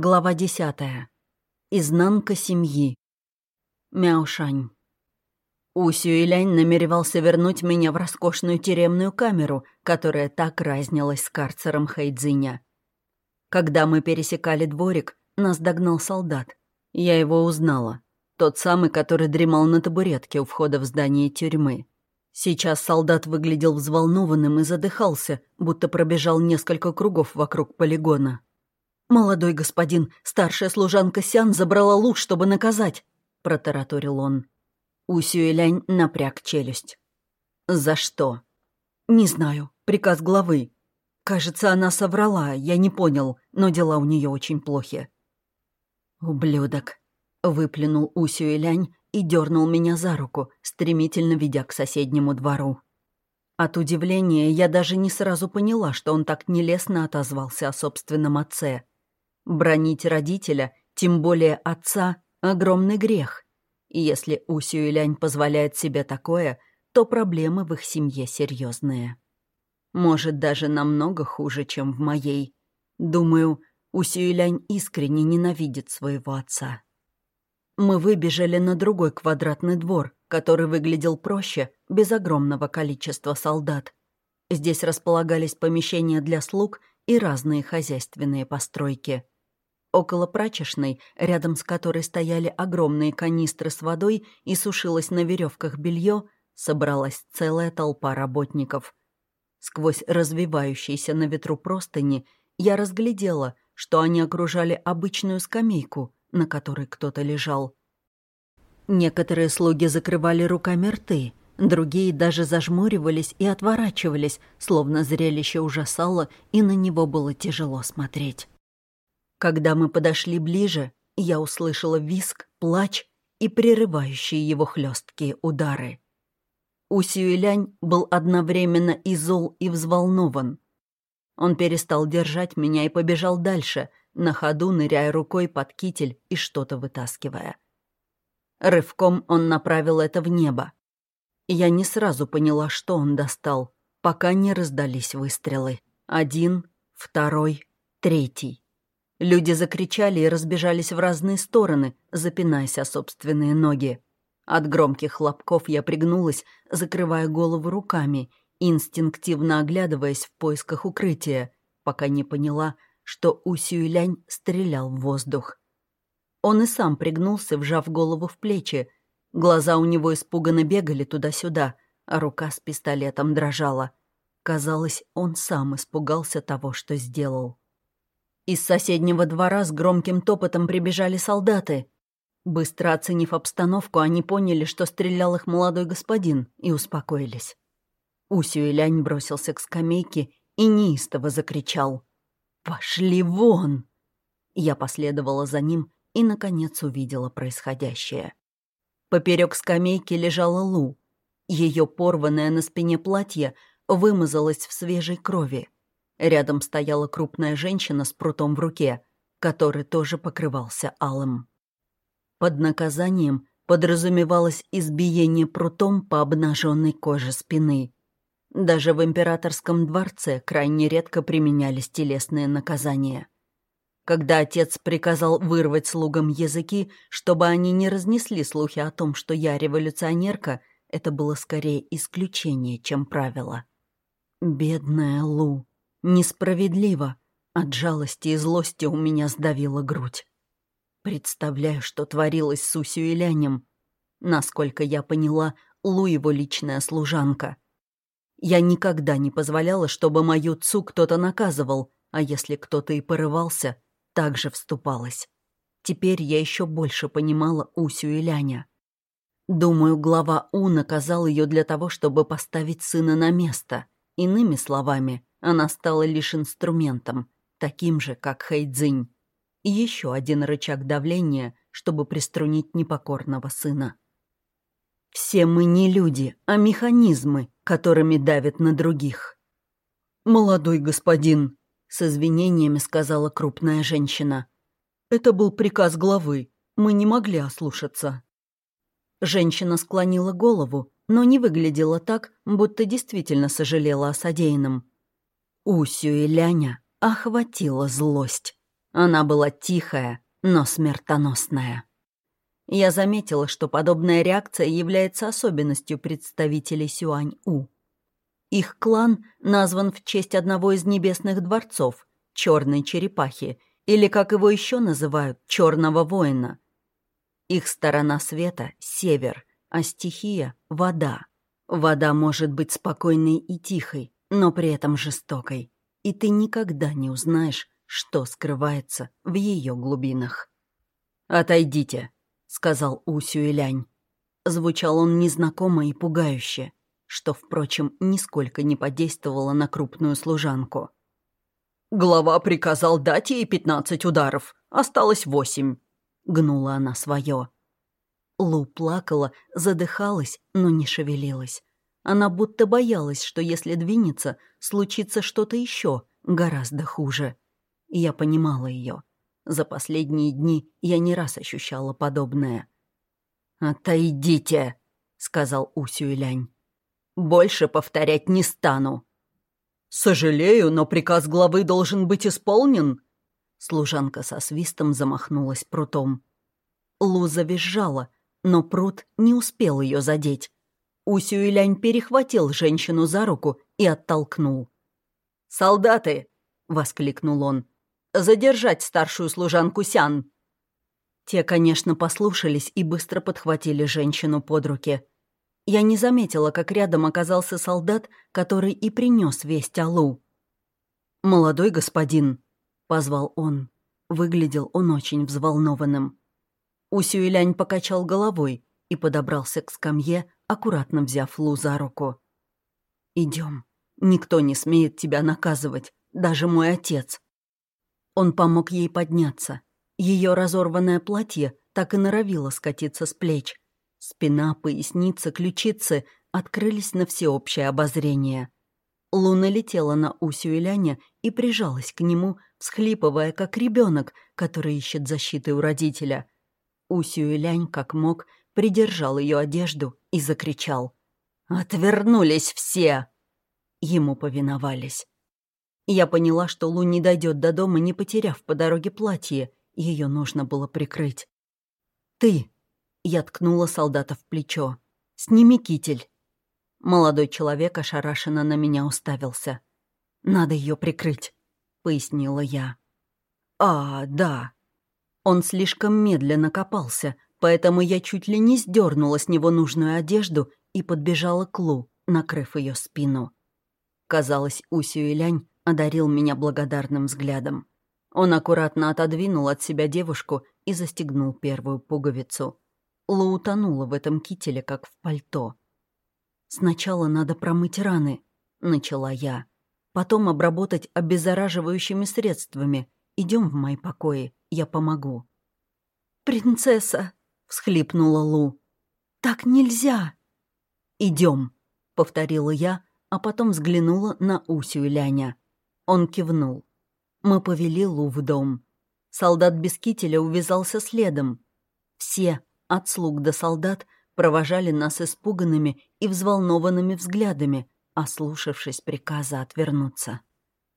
Глава десятая. Изнанка семьи. Мяушань. Усю Илянь намеревался вернуть меня в роскошную тюремную камеру, которая так разнилась с карцером Хайдзиня. Когда мы пересекали дворик, нас догнал солдат. Я его узнала. Тот самый, который дремал на табуретке у входа в здание тюрьмы. Сейчас солдат выглядел взволнованным и задыхался, будто пробежал несколько кругов вокруг полигона. «Молодой господин, старшая служанка Сян забрала лук, чтобы наказать», — протараторил он. Усюэлянь напряг челюсть. «За что?» «Не знаю. Приказ главы. Кажется, она соврала, я не понял, но дела у нее очень плохи». «Ублюдок», — выплюнул Усюэлянь и дернул меня за руку, стремительно ведя к соседнему двору. От удивления я даже не сразу поняла, что он так нелестно отозвался о собственном отце. Бронить родителя, тем более отца, — огромный грех. И если Усю и позволяет себе такое, то проблемы в их семье серьезные. Может, даже намного хуже, чем в моей. Думаю, Усю и искренне ненавидит своего отца. Мы выбежали на другой квадратный двор, который выглядел проще, без огромного количества солдат. Здесь располагались помещения для слуг и разные хозяйственные постройки. Около прачечной, рядом с которой стояли огромные канистры с водой и сушилось на веревках белье, собралась целая толпа работников. Сквозь развивающиеся на ветру простыни я разглядела, что они окружали обычную скамейку, на которой кто-то лежал. Некоторые слуги закрывали руками рты, другие даже зажмуривались и отворачивались, словно зрелище ужасало, и на него было тяжело смотреть. Когда мы подошли ближе, я услышала виск, плач и прерывающие его хлесткие удары. Усюэлянь был одновременно и зол, и взволнован. Он перестал держать меня и побежал дальше, на ходу ныряя рукой под китель и что-то вытаскивая. Рывком он направил это в небо. Я не сразу поняла, что он достал, пока не раздались выстрелы. Один, второй, третий. Люди закричали и разбежались в разные стороны, запинаясь о собственные ноги. От громких хлопков я пригнулась, закрывая голову руками, инстинктивно оглядываясь в поисках укрытия, пока не поняла, что Усюйлянь стрелял в воздух. Он и сам пригнулся, вжав голову в плечи. Глаза у него испуганно бегали туда-сюда, а рука с пистолетом дрожала. Казалось, он сам испугался того, что сделал. Из соседнего двора с громким топотом прибежали солдаты. Быстро оценив обстановку, они поняли, что стрелял их молодой господин, и успокоились. Усю и Лянь бросился к скамейке и неистово закричал. «Пошли вон!» Я последовала за ним и, наконец, увидела происходящее. Поперек скамейки лежала Лу. Ее порванное на спине платье вымазалось в свежей крови. Рядом стояла крупная женщина с прутом в руке, который тоже покрывался алым. Под наказанием подразумевалось избиение прутом по обнаженной коже спины. Даже в императорском дворце крайне редко применялись телесные наказания. Когда отец приказал вырвать слугам языки, чтобы они не разнесли слухи о том, что я революционерка, это было скорее исключение, чем правило. Бедная Лу. Несправедливо. От жалости и злости у меня сдавила грудь. Представляю, что творилось с Усю и Лянем. Насколько я поняла, Лу его личная служанка. Я никогда не позволяла, чтобы мою Цу кто-то наказывал, а если кто-то и порывался, также вступалась. Теперь я еще больше понимала Усю и Ляня. Думаю, глава У наказал ее для того, чтобы поставить сына на место. Иными словами, она стала лишь инструментом, таким же, как Хайдзинь. И еще один рычаг давления, чтобы приструнить непокорного сына. Все мы не люди, а механизмы, которыми давят на других. «Молодой господин», — с извинениями сказала крупная женщина. «Это был приказ главы. Мы не могли ослушаться». Женщина склонила голову, но не выглядела так, будто действительно сожалела о содеянном. Усю и Ляня охватила злость. Она была тихая, но смертоносная. Я заметила, что подобная реакция является особенностью представителей Сюань-У. Их клан назван в честь одного из небесных дворцов — Черной Черепахи, или, как его еще называют, Черного Воина. Их сторона света — север, а стихия — вода. Вода может быть спокойной и тихой, но при этом жестокой, и ты никогда не узнаешь, что скрывается в ее глубинах. «Отойдите», — сказал Усю и Лянь. Звучал он незнакомо и пугающе что, впрочем, нисколько не подействовало на крупную служанку. «Глава приказал дать ей пятнадцать ударов, осталось восемь», — гнула она свое. Лу плакала, задыхалась, но не шевелилась. Она будто боялась, что если двинется, случится что-то еще гораздо хуже. Я понимала ее. За последние дни я не раз ощущала подобное. «Отойдите», — сказал Усю Лянь. Больше повторять не стану». «Сожалею, но приказ главы должен быть исполнен». Служанка со свистом замахнулась прутом. Лу завизжала, но прут не успел ее задеть. Усюэлянь перехватил женщину за руку и оттолкнул. «Солдаты!» — воскликнул он. «Задержать старшую служанку Сян!» Те, конечно, послушались и быстро подхватили женщину под руки. Я не заметила, как рядом оказался солдат, который и принес весть Аллу. «Молодой господин», — позвал он. Выглядел он очень взволнованным. Усюэлянь покачал головой и подобрался к скамье, аккуратно взяв Лу за руку. Идем. Никто не смеет тебя наказывать, даже мой отец». Он помог ей подняться. Ее разорванное платье так и норовило скатиться с плеч — Спина, поясница, ключицы открылись на всеобщее обозрение. Луна летела на Усю и Ляня и прижалась к нему, всхлипывая, как ребенок, который ищет защиты у родителя. Усю и Лянь, как мог, придержал ее одежду и закричал. «Отвернулись все!» Ему повиновались. Я поняла, что Лу не дойдет до дома, не потеряв по дороге платье, ее нужно было прикрыть. «Ты!» Я ткнула солдата в плечо. «Сними китель». Молодой человек ошарашенно на меня уставился. «Надо ее прикрыть», — пояснила я. «А, да». Он слишком медленно копался, поэтому я чуть ли не сдернула с него нужную одежду и подбежала к Лу, накрыв ее спину. Казалось, Усю и Лянь одарил меня благодарным взглядом. Он аккуратно отодвинул от себя девушку и застегнул первую пуговицу. Ло утонула в этом кителе, как в пальто. «Сначала надо промыть раны», — начала я. «Потом обработать обеззараживающими средствами. Идем в мои покои, я помогу». «Принцесса!» — всхлипнула Лу. «Так нельзя!» «Идем», — повторила я, а потом взглянула на Усю Ляня. Он кивнул. Мы повели Лу в дом. Солдат без кителя увязался следом. Все, от слуг до солдат провожали нас испуганными и взволнованными взглядами, ослушавшись приказа отвернуться.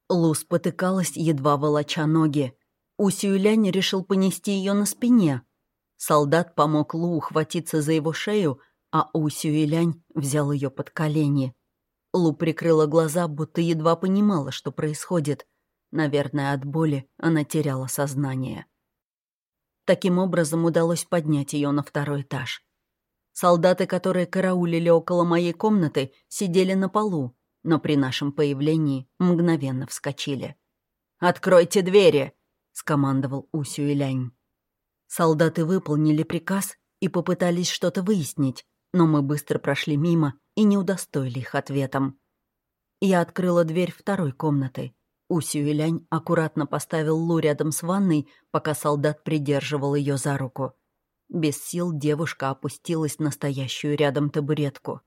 Лу спотыкалась, едва волоча ноги. Усюэлянь решил понести ее на спине. Солдат помог Лу ухватиться за его шею, а Усюэлянь взял ее под колени. Лу прикрыла глаза, будто едва понимала, что происходит. Наверное, от боли она теряла сознание. Таким образом удалось поднять ее на второй этаж. Солдаты, которые караулили около моей комнаты, сидели на полу, но при нашем появлении мгновенно вскочили. «Откройте двери!» — скомандовал Усю и Лянь. Солдаты выполнили приказ и попытались что-то выяснить, но мы быстро прошли мимо и не удостоили их ответом. Я открыла дверь второй комнаты Усюэлянь аккуратно поставил Лу рядом с ванной, пока солдат придерживал ее за руку. Без сил девушка опустилась на стоящую рядом табуретку.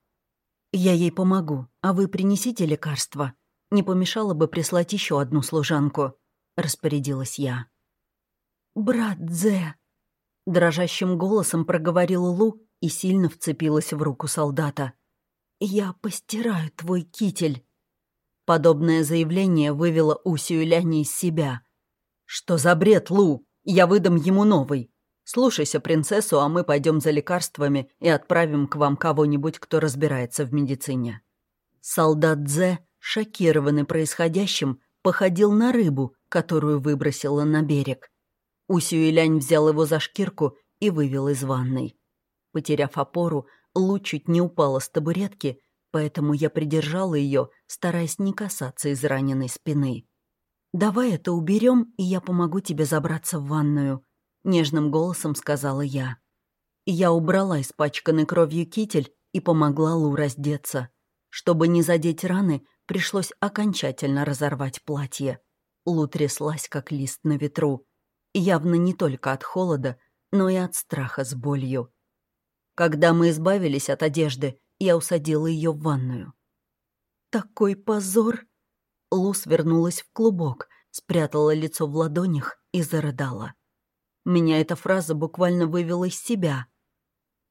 «Я ей помогу, а вы принесите лекарство. Не помешало бы прислать еще одну служанку», — распорядилась я. «Брат Дзе!» — дрожащим голосом проговорила Лу и сильно вцепилась в руку солдата. «Я постираю твой китель». Подобное заявление вывело Усю Ляни из себя. «Что за бред, Лу? Я выдам ему новый. Слушайся принцессу, а мы пойдем за лекарствами и отправим к вам кого-нибудь, кто разбирается в медицине». Солдат Дзе, шокированный происходящим, походил на рыбу, которую выбросила на берег. Усюэлянь взял его за шкирку и вывел из ванной. Потеряв опору, Лу чуть не упала с табуретки, поэтому я придержала ее, стараясь не касаться израненной спины. «Давай это уберем, и я помогу тебе забраться в ванную», — нежным голосом сказала я. Я убрала испачканный кровью китель и помогла Лу раздеться. Чтобы не задеть раны, пришлось окончательно разорвать платье. Лу тряслась, как лист на ветру. Явно не только от холода, но и от страха с болью. Когда мы избавились от одежды, я усадила ее в ванную. «Такой позор!» Лу свернулась в клубок, спрятала лицо в ладонях и зарыдала. Меня эта фраза буквально вывела из себя.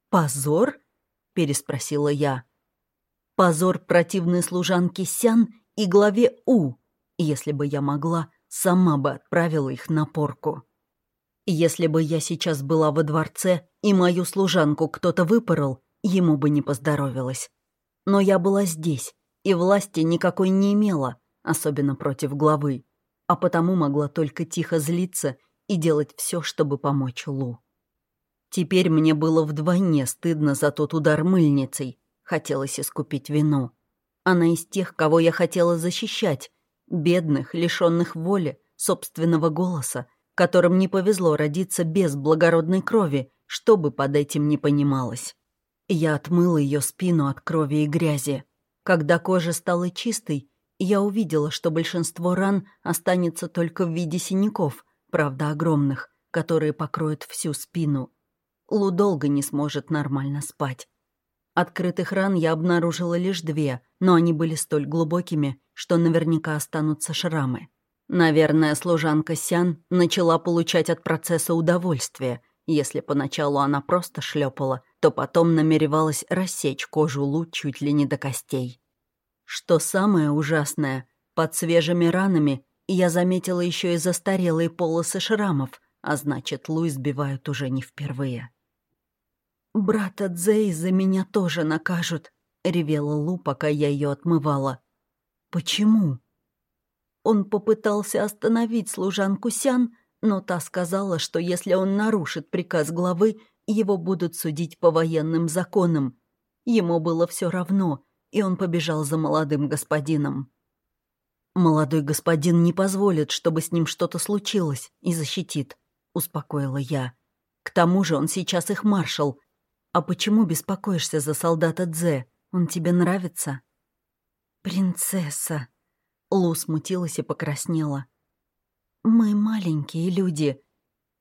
«Позор?» — переспросила я. «Позор противной служанки Сян и главе У. Если бы я могла, сама бы отправила их на порку». Если бы я сейчас была во дворце, и мою служанку кто-то выпорол, ему бы не поздоровилось. Но я была здесь, и власти никакой не имела, особенно против главы, а потому могла только тихо злиться и делать все, чтобы помочь Лу. Теперь мне было вдвойне стыдно за тот удар мыльницей. Хотелось искупить вину. Она из тех, кого я хотела защищать, бедных, лишенных воли, собственного голоса, которым не повезло родиться без благородной крови, что бы под этим не понималось. Я отмыла ее спину от крови и грязи. Когда кожа стала чистой, я увидела, что большинство ран останется только в виде синяков, правда огромных, которые покроют всю спину. Лу долго не сможет нормально спать. Открытых ран я обнаружила лишь две, но они были столь глубокими, что наверняка останутся шрамы. Наверное, служанка Сян начала получать от процесса удовольствие. Если поначалу она просто шлепала, то потом намеревалась рассечь кожу Лу чуть ли не до костей. Что самое ужасное, под свежими ранами я заметила еще и застарелые полосы шрамов, а значит, Лу избивают уже не впервые. «Брата Дзей за меня тоже накажут», — ревела Лу, пока я ее отмывала. «Почему?» Он попытался остановить служанку Сян, но та сказала, что если он нарушит приказ главы, его будут судить по военным законам. Ему было все равно, и он побежал за молодым господином. «Молодой господин не позволит, чтобы с ним что-то случилось, и защитит», — успокоила я. «К тому же он сейчас их маршал. А почему беспокоишься за солдата Дзе? Он тебе нравится?» «Принцесса», Лу смутилась и покраснела. «Мы маленькие люди.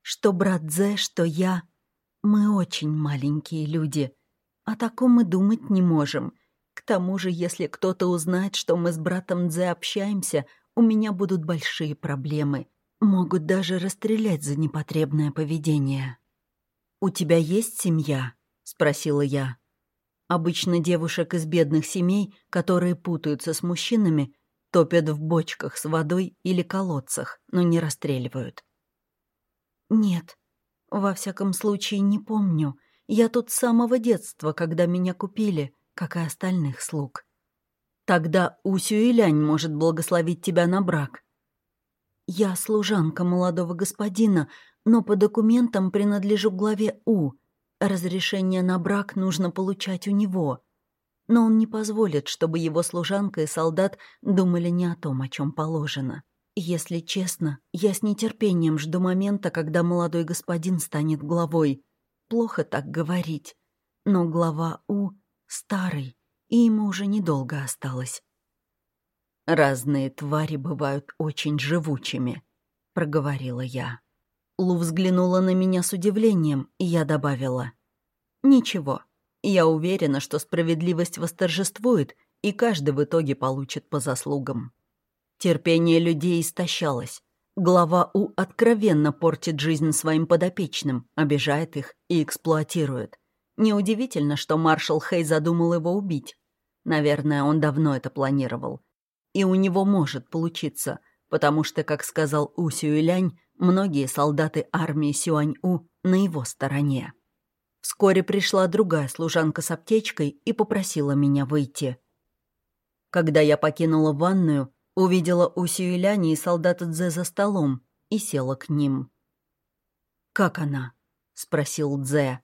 Что брат Зе, что я. Мы очень маленькие люди. О таком мы думать не можем. К тому же, если кто-то узнает, что мы с братом Дзе общаемся, у меня будут большие проблемы. Могут даже расстрелять за непотребное поведение». «У тебя есть семья?» — спросила я. Обычно девушек из бедных семей, которые путаются с мужчинами, Топят в бочках с водой или колодцах, но не расстреливают. Нет, во всяком случае не помню. Я тут с самого детства, когда меня купили, как и остальных слуг. Тогда Усю и Лянь может благословить тебя на брак. Я служанка молодого господина, но по документам принадлежу главе У. Разрешение на брак нужно получать у него но он не позволит, чтобы его служанка и солдат думали не о том, о чем положено. Если честно, я с нетерпением жду момента, когда молодой господин станет главой. Плохо так говорить, но глава У старый, и ему уже недолго осталось. «Разные твари бывают очень живучими», — проговорила я. Лу взглянула на меня с удивлением, и я добавила. «Ничего, я уверена, что справедливость восторжествует, и каждый в итоге получит по заслугам. Терпение людей истощалось. Глава У откровенно портит жизнь своим подопечным, обижает их и эксплуатирует. Неудивительно, что маршал Хей задумал его убить. Наверное, он давно это планировал. И у него может получиться, потому что, как сказал У Сюэлянь, многие солдаты армии Сюань-У на его стороне. Вскоре пришла другая служанка с аптечкой и попросила меня выйти. Когда я покинула ванную, увидела У Сюэляни и солдата Дзе за столом и села к ним. «Как она?» — спросил Дзе.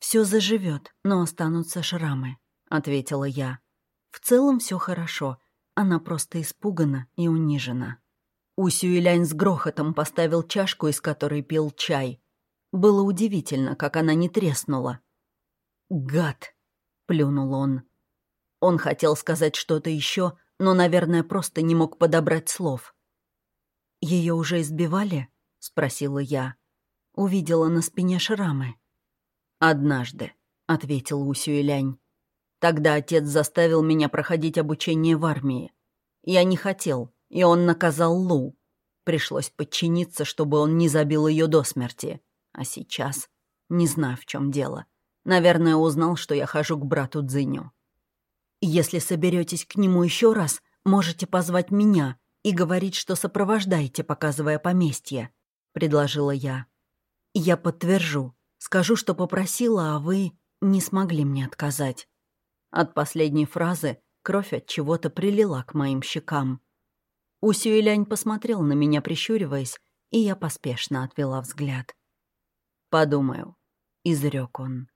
«Все заживет, но останутся шрамы», — ответила я. «В целом все хорошо. Она просто испугана и унижена». Усюэлянь с грохотом поставил чашку, из которой пил чай. Было удивительно, как она не треснула. «Гад!» — плюнул он. Он хотел сказать что-то еще, но, наверное, просто не мог подобрать слов. Ее уже избивали?» — спросила я. Увидела на спине шрамы. «Однажды», — ответил Усюэлянь. «Тогда отец заставил меня проходить обучение в армии. Я не хотел, и он наказал Лу. Пришлось подчиниться, чтобы он не забил ее до смерти. А сейчас не знаю, в чем дело. Наверное, узнал, что я хожу к брату Дзиню. Если соберетесь к нему еще раз, можете позвать меня и говорить, что сопровождаете, показывая поместье», — предложила я. «Я подтвержу. Скажу, что попросила, а вы не смогли мне отказать». От последней фразы кровь от чего-то прилила к моим щекам. Усюэлянь посмотрел на меня, прищуриваясь, и я поспешно отвела взгляд. «Подумаю», — изрек он.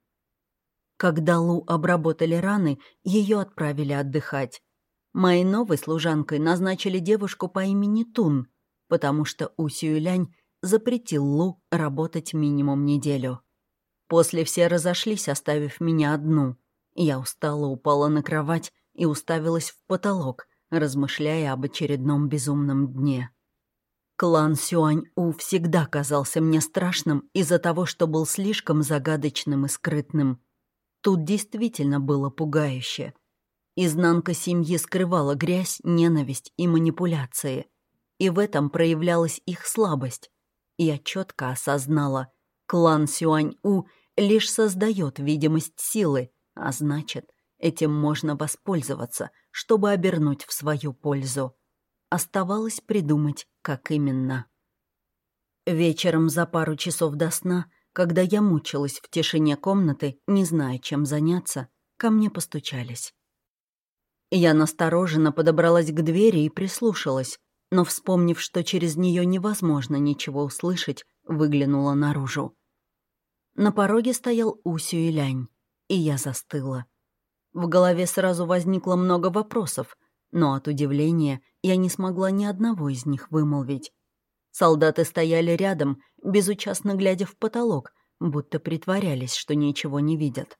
Когда Лу обработали раны, ее отправили отдыхать. Моей новой служанкой назначили девушку по имени Тун, потому что У Сюэлянь запретил Лу работать минимум неделю. После все разошлись, оставив меня одну. Я устала, упала на кровать и уставилась в потолок, размышляя об очередном безумном дне. Клан Сюань-У всегда казался мне страшным из-за того, что был слишком загадочным и скрытным. Тут действительно было пугающе. Изнанка семьи скрывала грязь, ненависть и манипуляции. И в этом проявлялась их слабость. Я четко осознала, клан Сюань-У лишь создает видимость силы, а значит, этим можно воспользоваться, чтобы обернуть в свою пользу. Оставалось придумать, как именно. Вечером за пару часов до сна, когда я мучилась в тишине комнаты, не зная, чем заняться, ко мне постучались. Я настороженно подобралась к двери и прислушалась, но, вспомнив, что через нее невозможно ничего услышать, выглянула наружу. На пороге стоял Усю и Лянь, и я застыла. В голове сразу возникло много вопросов, но от удивления я не смогла ни одного из них вымолвить. Солдаты стояли рядом, безучастно глядя в потолок, будто притворялись, что ничего не видят.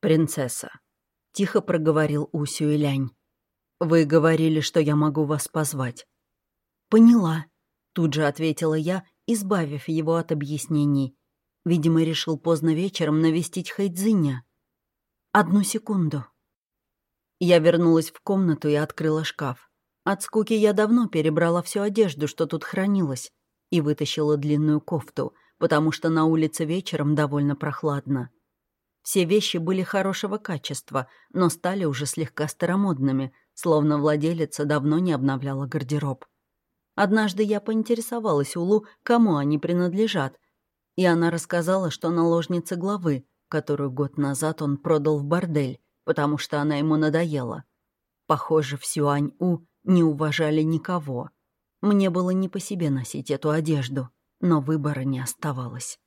«Принцесса», — тихо проговорил Усю и Лянь, — «вы говорили, что я могу вас позвать». «Поняла», — тут же ответила я, избавив его от объяснений. Видимо, решил поздно вечером навестить Хайдзиня. «Одну секунду». Я вернулась в комнату и открыла шкаф. От скуки я давно перебрала всю одежду, что тут хранилось, и вытащила длинную кофту, потому что на улице вечером довольно прохладно. Все вещи были хорошего качества, но стали уже слегка старомодными, словно владелица давно не обновляла гардероб. Однажды я поинтересовалась у Лу, кому они принадлежат, и она рассказала, что наложница главы, которую год назад он продал в бордель, потому что она ему надоела. Похоже, в Сюань-У не уважали никого. Мне было не по себе носить эту одежду, но выбора не оставалось.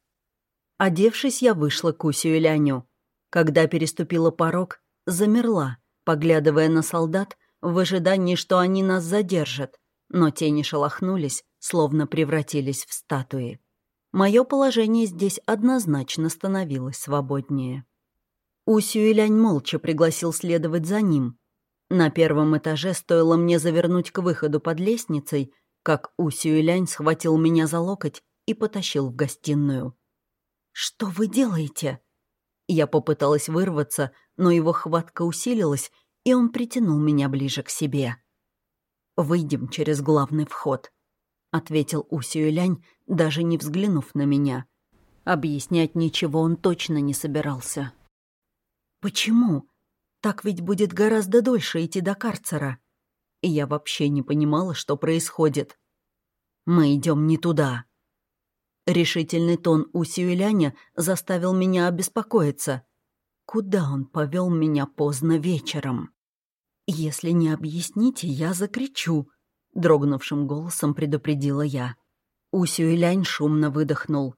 Одевшись, я вышла к Усю и Ляню. Когда переступила порог, замерла, поглядывая на солдат в ожидании, что они нас задержат, но те не шелохнулись, словно превратились в статуи. Мое положение здесь однозначно становилось свободнее. Усю и Лянь молча пригласил следовать за ним. На первом этаже стоило мне завернуть к выходу под лестницей, как Усю и Лянь схватил меня за локоть и потащил в гостиную. «Что вы делаете?» Я попыталась вырваться, но его хватка усилилась, и он притянул меня ближе к себе. «Выйдем через главный вход», — ответил Усю и Лянь, даже не взглянув на меня. Объяснять ничего он точно не собирался. Почему? Так ведь будет гораздо дольше идти до карцера. И я вообще не понимала, что происходит. Мы идем не туда». Решительный тон у Сюэляня заставил меня обеспокоиться. Куда он повел меня поздно вечером? «Если не объясните, я закричу», — дрогнувшим голосом предупредила я. Усюэлянь шумно выдохнул.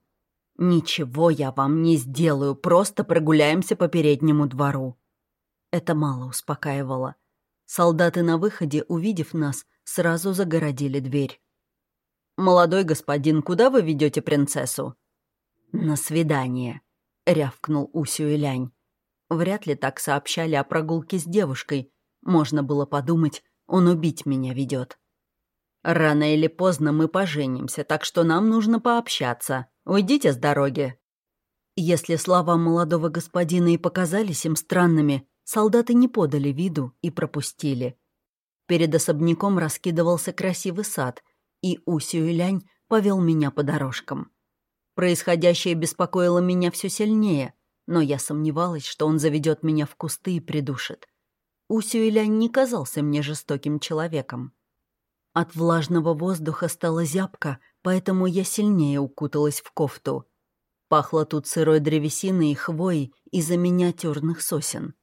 «Ничего я вам не сделаю, просто прогуляемся по переднему двору». Это мало успокаивало. Солдаты на выходе, увидев нас, сразу загородили дверь. «Молодой господин, куда вы ведете принцессу?» «На свидание», — рявкнул Усюэлянь. Вряд ли так сообщали о прогулке с девушкой, можно было подумать, он убить меня ведет. Рано или поздно мы поженимся, так что нам нужно пообщаться. Уйдите с дороги. Если слова молодого господина и показались им странными, солдаты не подали виду и пропустили. Перед особняком раскидывался красивый сад, и Усю повел меня по дорожкам. Происходящее беспокоило меня все сильнее, но я сомневалась, что он заведет меня в кусты и придушит. Усюэлянь не казался мне жестоким человеком. От влажного воздуха стало зябко, поэтому я сильнее укуталась в кофту. Пахло тут сырой древесиной и хвоей из-за миниатюрных сосен.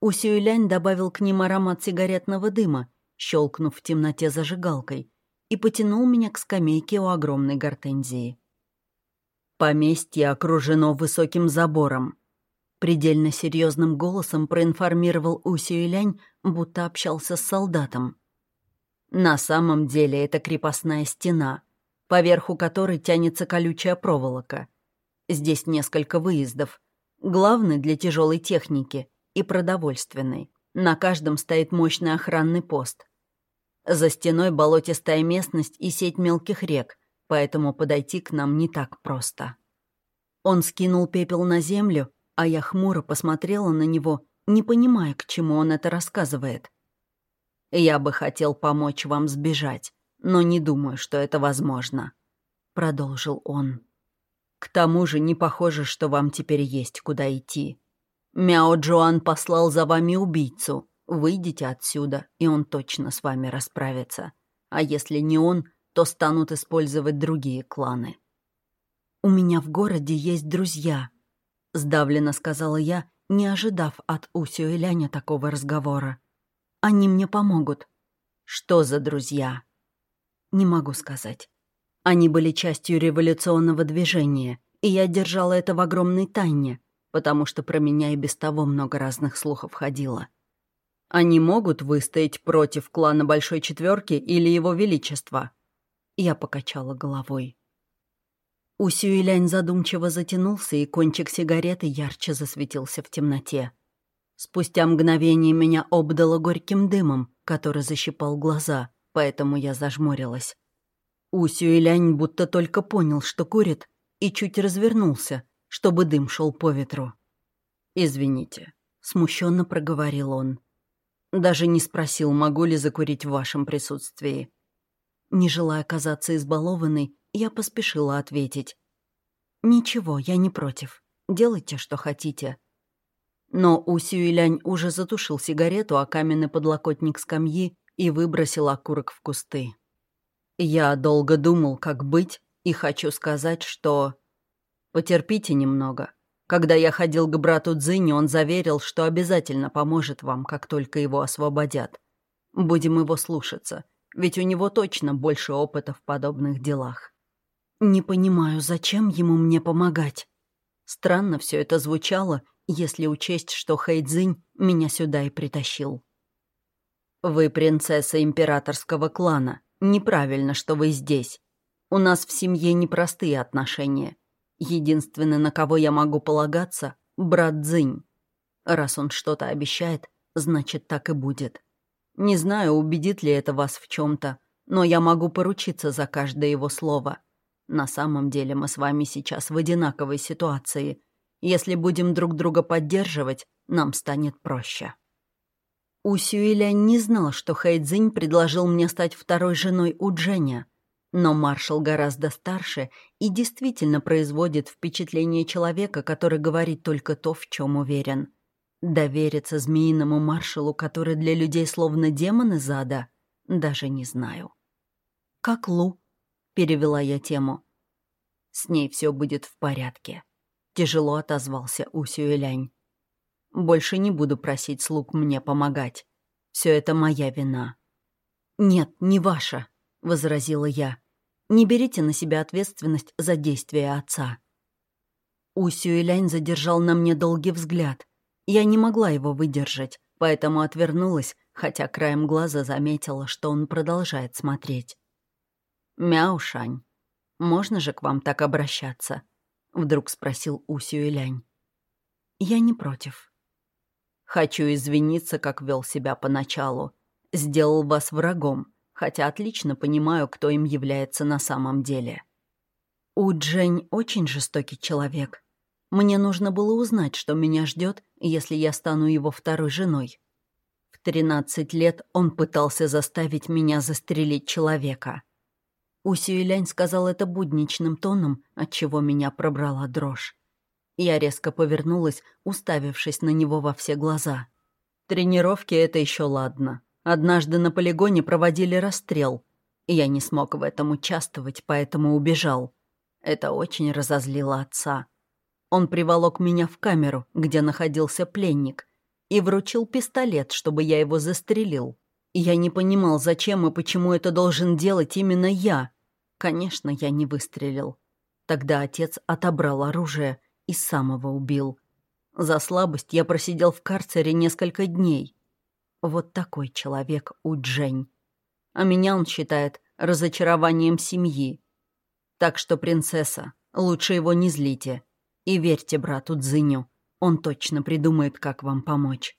Усюэлянь добавил к ним аромат сигаретного дыма, щелкнув в темноте зажигалкой, и потянул меня к скамейке у огромной гортензии. Поместье окружено высоким забором. Предельно серьезным голосом проинформировал Усю будто общался с солдатом. На самом деле это крепостная стена, поверху которой тянется колючая проволока. Здесь несколько выездов. Главный для тяжелой техники и продовольственный. На каждом стоит мощный охранный пост. За стеной болотистая местность и сеть мелких рек, поэтому подойти к нам не так просто. Он скинул пепел на землю а я хмуро посмотрела на него, не понимая, к чему он это рассказывает. «Я бы хотел помочь вам сбежать, но не думаю, что это возможно», — продолжил он. «К тому же не похоже, что вам теперь есть куда идти. Мяо Джоан послал за вами убийцу. Выйдите отсюда, и он точно с вами расправится. А если не он, то станут использовать другие кланы». «У меня в городе есть друзья», — сдавленно сказала я, не ожидав от Усю и Ляня такого разговора. «Они мне помогут». «Что за друзья?» «Не могу сказать. Они были частью революционного движения, и я держала это в огромной тайне, потому что про меня и без того много разных слухов ходило. Они могут выстоять против клана Большой Четверки или Его Величества?» Я покачала головой. Усюэлянь задумчиво затянулся, и кончик сигареты ярче засветился в темноте. Спустя мгновение меня обдало горьким дымом, который защипал глаза, поэтому я зажмурилась. Усюэлянь будто только понял, что курит, и чуть развернулся, чтобы дым шел по ветру. «Извините», — смущенно проговорил он. «Даже не спросил, могу ли закурить в вашем присутствии». Не желая казаться избалованной, я поспешила ответить. «Ничего, я не против. Делайте, что хотите». Но Усюилянь уже затушил сигарету о каменный подлокотник скамьи и выбросил окурок в кусты. «Я долго думал, как быть, и хочу сказать, что...» «Потерпите немного. Когда я ходил к брату Цзинь, он заверил, что обязательно поможет вам, как только его освободят. Будем его слушаться, ведь у него точно больше опыта в подобных делах». Не понимаю, зачем ему мне помогать. Странно все это звучало, если учесть, что Хэйдзинь меня сюда и притащил. «Вы принцесса императорского клана. Неправильно, что вы здесь. У нас в семье непростые отношения. Единственный, на кого я могу полагаться, — брат Дзинь. Раз он что-то обещает, значит, так и будет. Не знаю, убедит ли это вас в чем то но я могу поручиться за каждое его слово. На самом деле мы с вами сейчас в одинаковой ситуации. Если будем друг друга поддерживать, нам станет проще». У Сюэля не знал, что Хайдзинь предложил мне стать второй женой у Дженя. Но маршал гораздо старше и действительно производит впечатление человека, который говорит только то, в чем уверен. Довериться змеиному маршалу, который для людей словно демон из ада, даже не знаю. «Как Лу?» — перевела я тему. «С ней все будет в порядке», — тяжело отозвался Усюэлянь. «Больше не буду просить слуг мне помогать. Все это моя вина». «Нет, не ваша», — возразила я. «Не берите на себя ответственность за действия отца». Усюэлянь задержал на мне долгий взгляд. Я не могла его выдержать, поэтому отвернулась, хотя краем глаза заметила, что он продолжает смотреть. «Мяушань, можно же к вам так обращаться?» — вдруг спросил Усю Илянь. «Я не против». «Хочу извиниться, как вел себя поначалу. Сделал вас врагом, хотя отлично понимаю, кто им является на самом деле». У Джень очень жестокий человек. Мне нужно было узнать, что меня ждет, если я стану его второй женой. В тринадцать лет он пытался заставить меня застрелить человека. Усюэлянь сказал это будничным тоном, отчего меня пробрала дрожь. Я резко повернулась, уставившись на него во все глаза. Тренировки — это еще ладно. Однажды на полигоне проводили расстрел. Я не смог в этом участвовать, поэтому убежал. Это очень разозлило отца. Он приволок меня в камеру, где находился пленник, и вручил пистолет, чтобы я его застрелил. Я не понимал, зачем и почему это должен делать именно я. Конечно, я не выстрелил. Тогда отец отобрал оружие и самого убил. За слабость я просидел в карцере несколько дней. Вот такой человек у Джень. А меня он считает разочарованием семьи. Так что, принцесса, лучше его не злите. И верьте брату Цзиню, он точно придумает, как вам помочь.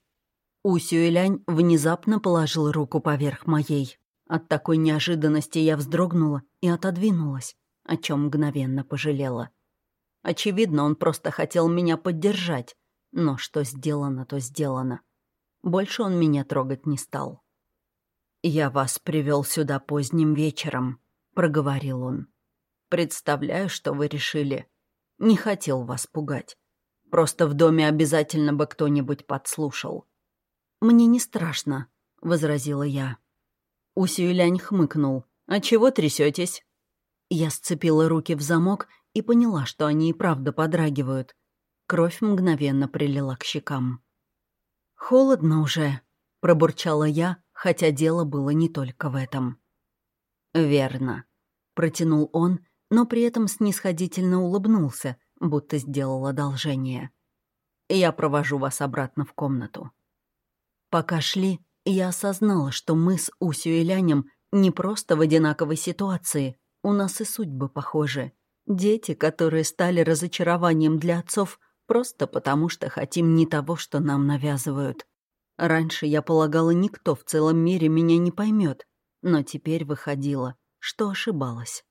Усюэлянь внезапно положил руку поверх моей. От такой неожиданности я вздрогнула и отодвинулась, о чем мгновенно пожалела. Очевидно, он просто хотел меня поддержать, но что сделано, то сделано. Больше он меня трогать не стал. «Я вас привел сюда поздним вечером», — проговорил он. «Представляю, что вы решили. Не хотел вас пугать. Просто в доме обязательно бы кто-нибудь подслушал. «Мне не страшно», — возразила я. Усюэлянь хмыкнул. «А чего трясетесь? Я сцепила руки в замок и поняла, что они и правда подрагивают. Кровь мгновенно прилила к щекам. «Холодно уже», — пробурчала я, хотя дело было не только в этом. «Верно», — протянул он, но при этом снисходительно улыбнулся, будто сделал одолжение. «Я провожу вас обратно в комнату». Пока шли, я осознала, что мы с Усю и Лянем не просто в одинаковой ситуации, у нас и судьбы похожи. Дети, которые стали разочарованием для отцов просто потому, что хотим не того, что нам навязывают. Раньше я полагала, никто в целом мире меня не поймет, но теперь выходило, что ошибалась.